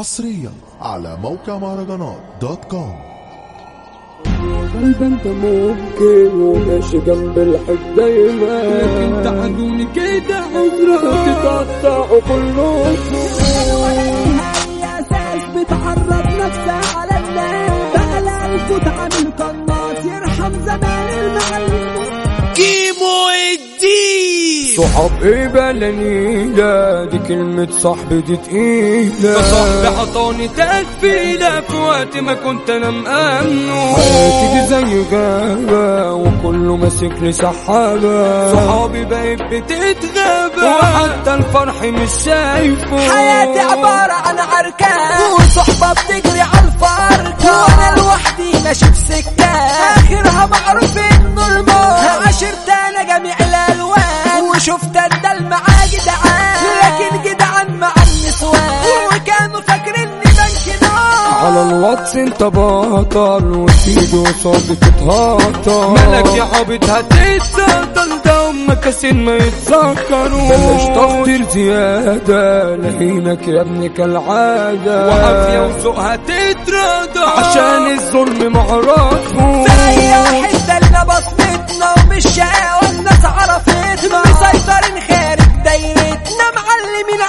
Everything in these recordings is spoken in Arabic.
حصريا على موقع مهرجانات dot com. قلب انت ممكن وماشي جنب الحب دايما. لكن تعدوني كده عذرا. تتقطعوا كلكم. أساس بتعرض نفسها على الناس. بقى ألف تعمل قناص يرحم زمان المعلم كيمو الدين صحاب إيه بلا نيلة دي كلمة صاحبي دي تقيلة. صاحبي عطاني تكفيلة في وقت ما كنت أنا مأمنه. حياتي دي زي غابة وكله ماسك لي سحابة. صحابي بقت بتتغابى. وحتى الفرح مش شايفه. حياتي عبارة عن عركة وصحبة بتجري على الفرقة. وأنا لوحدي ماشي في سكة آخرها معروف إنه الموت. عشرت الواتس انت بطل وتيجي وصادي تتهطل مالك يا عبيط هتتسطل ده هم كاسين ما يتذكروا بلاش تخطير زيادة لهينك يا ابني كالعادة وعافية وذوق هتتراضى عشان الظلم معرفه زي واحد اللي بصمتنا ومش شقاوة الناس عرفتنا مسيطرين خارج دايرتنا معلمين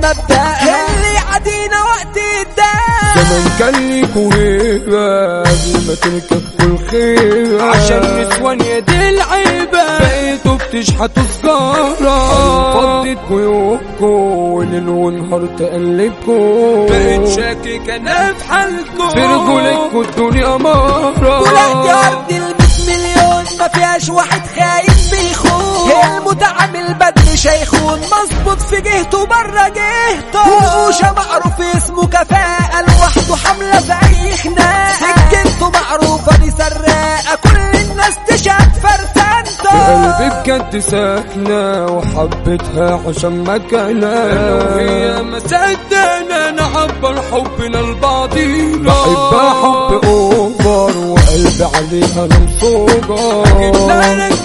مبدأها اللي عدينا وقت الدم زمان كان ليكوا هيبة قبل ما تركب كل خيبة عشان نسوان يا دي العيبة. بقيتوا بتشحتوا سجارة فضت جيوبكوا وليل ونهار تقلبكوا بقيت شاكك أنا في حالكم في رجولكوا الدنيا مرة. شيخون مظبوط في جهته بره جهته. وقوشة معروف اسمه كفاءة. لوحده حملة في أي خناقة. سكنته معروفة دي سراقة كل الناس تشهد فرسانته. قلبي بجد ساكنة وحبيتها عشان مكانها وهي ما صدقنا نعبر حبنا لبعضينا بحبها حب أوفر وقلبي عليها نمصوبة جبنا لك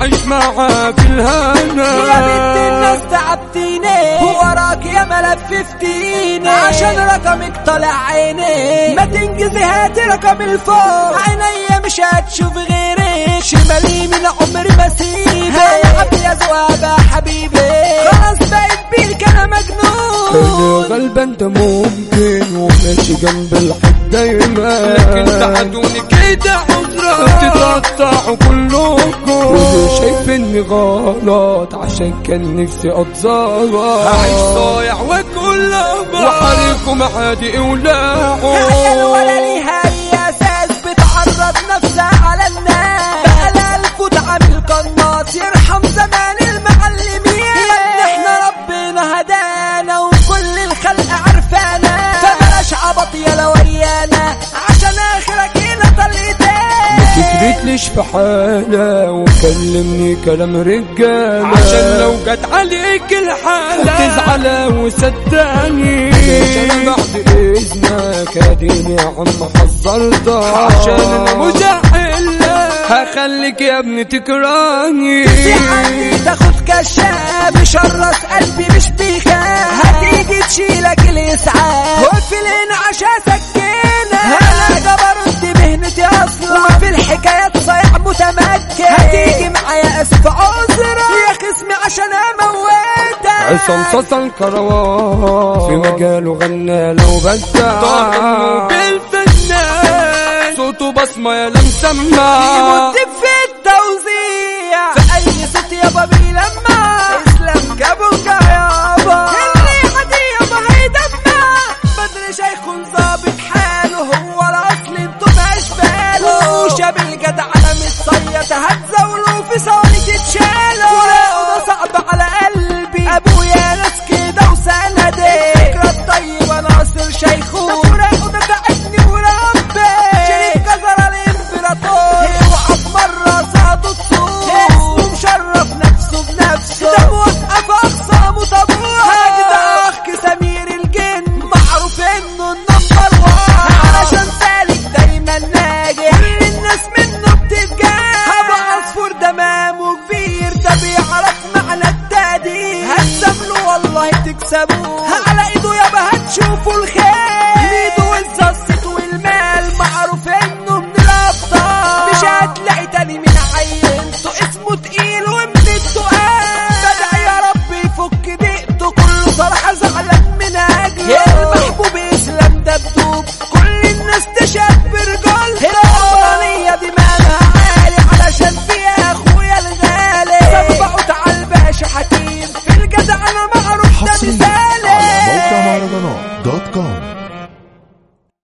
وعيش معاها في الهنا يا بنت الناس تعبتيني. وراك يا ملففتيني. عشان رقمك طالع عيني. ما تنجزي هاتي رقم الفوق. عينيا مش هتشوف غيرك شمالي من عمري ما سيبك هلعب يا زوابة حبيبي. خلاص بقيت بيك أنا مجنون. غلبة أنت ممكن وماشي جنب الحب دايما. لكن تعدوني كده عذرا. تتقطعوا كلكم اني غلط عشان كان نفسي اتظبط هعيش صايع واكل لبا وحريكم عادي هي ولاعوا ولا ليها اي أساس بتعرض نفسها على الناس. بقى الفوت عامل قناص يرحم زمان المعلمين. يا ابني إحنا ربنا هدانا وكل الخلق تكريتليش في حالة وكلمني كلام رجالة. عشان لو جت عليك الحالة. تزعل وصدقني. عشان بعد إذنك أديني يا عم حذرتك عشان أنا مزعل هخليك يا ابني تكرهني. عندي تاخد كشاف شرس قلبي مش بيخاف. هتيجي تشيلك الإسعاف. وفي الانعاشة عصام صاصا الكروان في مجاله غنى لو بدع طاقم بالفنان صوته بصمة يا لمسمع Just